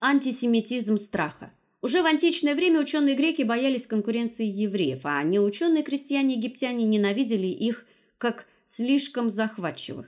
Антисемитизм страха. Уже в античное время ученые греки боялись конкуренции евреев, а неученые крестьяне-египтяне ненавидели их как слишком захватчивых.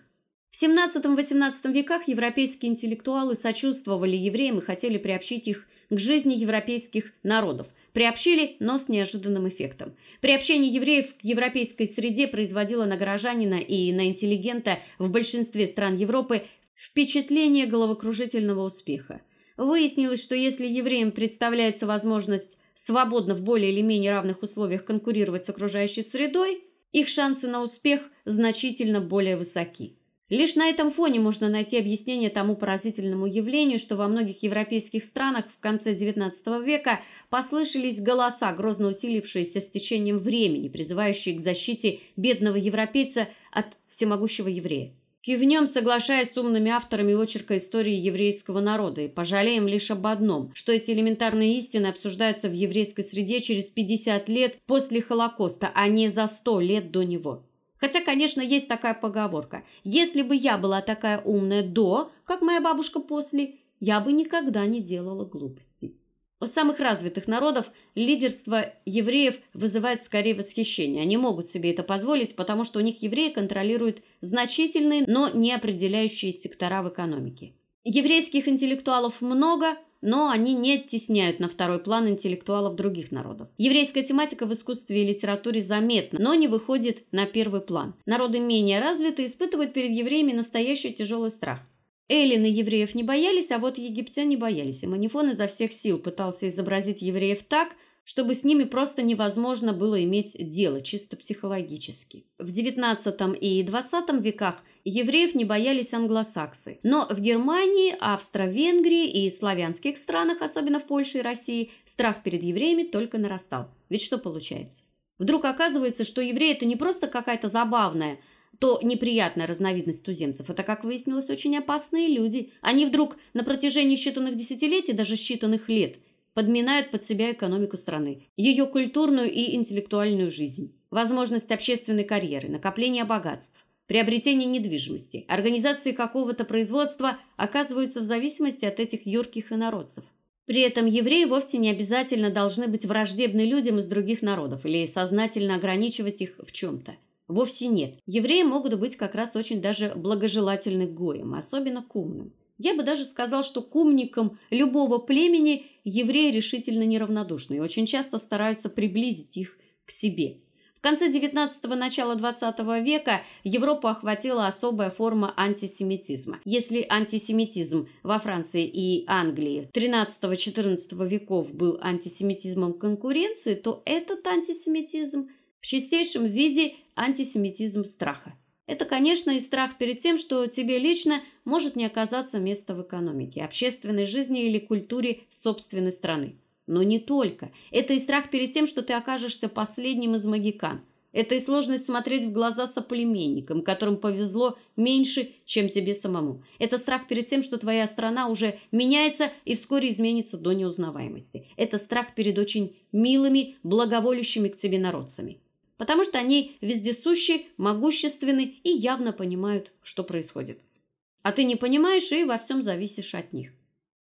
В XVII-XVIII веках европейские интеллектуалы сочувствовали евреям и хотели приобщить их к жизни европейских народов. Приобщили, но с неожиданным эффектом. Приобщение евреев к европейской среде производило на горожанина и на интеллигента в большинстве стран Европы впечатление головокружительного успеха. Выяснилось, что если евреям представляется возможность свободно в более или менее равных условиях конкурировать с окружающей средой, их шансы на успех значительно более высоки. Лишь на этом фоне можно найти объяснение тому поразительному явлению, что во многих европейских странах в конце XIX века послышались голоса, грозно усилившиеся с течением времени, призывающие к защите бедного европейца от всемогущего еврея. Кивнем, соглашаясь с умными авторами очерка истории еврейского народа, и пожалеем лишь об одном, что эти элементарные истины обсуждаются в еврейской среде через 50 лет после Холокоста, а не за 100 лет до него. Хотя, конечно, есть такая поговорка: если бы я была такая умная до, как моя бабушка после, я бы никогда не делала глупостей. У самых развитых народов лидерство евреев вызывает скорее восхищение. Они могут себе это позволить, потому что у них евреи контролируют значительные, но не определяющие сектора в экономике. Еврейских интеллектуалов много, но они не оттесняют на второй план интеллектуалов других народов. Еврейская тематика в искусстве и литературе заметна, но не выходит на первый план. Народы менее развитые испытывают перед евреями настоящий тяжелый страх. Эллины евреев не боялись, а вот египтяне боялись. И Манифон изо всех сил пытался изобразить евреев так, чтобы с ними просто невозможно было иметь дело чисто психологически. В XIX и XX веках евреев не боялись англосаксы, но в Германии, Австро-Венгрии и славянских странах, особенно в Польше и России, страх перед евреями только нарастал. Ведь что получается? Вдруг оказывается, что евреи это не просто какая-то забавная, то неприятная разновидность туземцев. Это, как выяснилось, очень опасные люди. Они вдруг на протяжении считанных десятилетий, даже считанных лет, подминают под себя экономику страны, ее культурную и интеллектуальную жизнь, возможность общественной карьеры, накопления богатств, приобретение недвижимости, организации какого-то производства оказываются в зависимости от этих юрких инородцев. При этом евреи вовсе не обязательно должны быть враждебны людям из других народов или сознательно ограничивать их в чем то Вовсе нет. Евреи могут быть как раз очень даже благожелательны к гоям, особенно к умным. Я бы даже сказал, что к умникам любого племени евреи решительно неравнодушны и очень часто стараются приблизить их к себе. В конце XIX – начала XX века Европу охватила особая форма антисемитизма. Если антисемитизм во Франции и Англии XIII-XIV веков был антисемитизмом конкуренции, то этот антисемитизм в чистейшем виде антисемитизм страха. Это, конечно, и страх перед тем, что тебе лично может не оказаться места в экономике, общественной жизни или культуре собственной страны. Но не только. Это и страх перед тем, что ты окажешься последним из магикан. Это и сложность смотреть в глаза соплеменникам, которым повезло меньше, чем тебе самому. Это страх перед тем, что твоя страна уже меняется и вскоре изменится до неузнаваемости. Это страх перед очень милыми, благоволящими к тебе народцами потому что они вездесущи, могущественны и явно понимают, что происходит. А ты не понимаешь и во всем зависишь от них.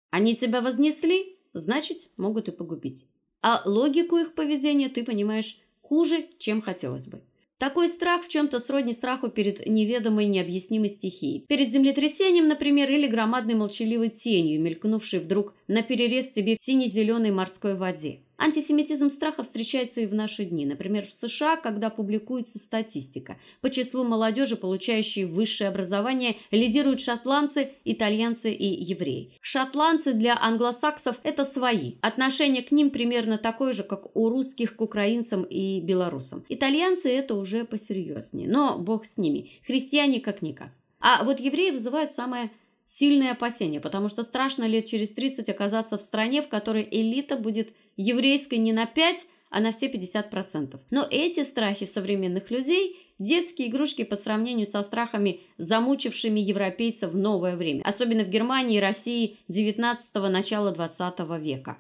Они тебя вознесли, значит, могут и погубить. А логику их поведения ты понимаешь хуже, чем хотелось бы. Такой страх в чем то сродни страху перед неведомой необъяснимой стихией. Перед землетрясением, например, или громадной молчаливой тенью, мелькнувшей вдруг на перерез тебе в сине зеленой морской воде. Антисемитизм страха встречается и в наши дни. Например, в США, когда публикуется статистика, по числу молодежи, получающей высшее образование, лидируют шотландцы, итальянцы и евреи. Шотландцы для англосаксов это свои. Отношение к ним примерно такое же, как у русских к украинцам и белорусам. Итальянцы это уже посерьезнее, но бог с ними. Христиане как никак. А вот евреи вызывают самое сильные опасения, потому что страшно лет через 30 оказаться в стране, в которой элита будет еврейской не на 5, а на все 50%. Но эти страхи современных людей детские игрушки по сравнению со страхами, замучившими европейцев в новое время, особенно в Германии и России XIX начала XX века.